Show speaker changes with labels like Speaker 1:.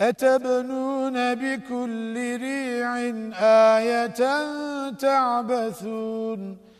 Speaker 1: أتبنون بكل ريع آية تعبثون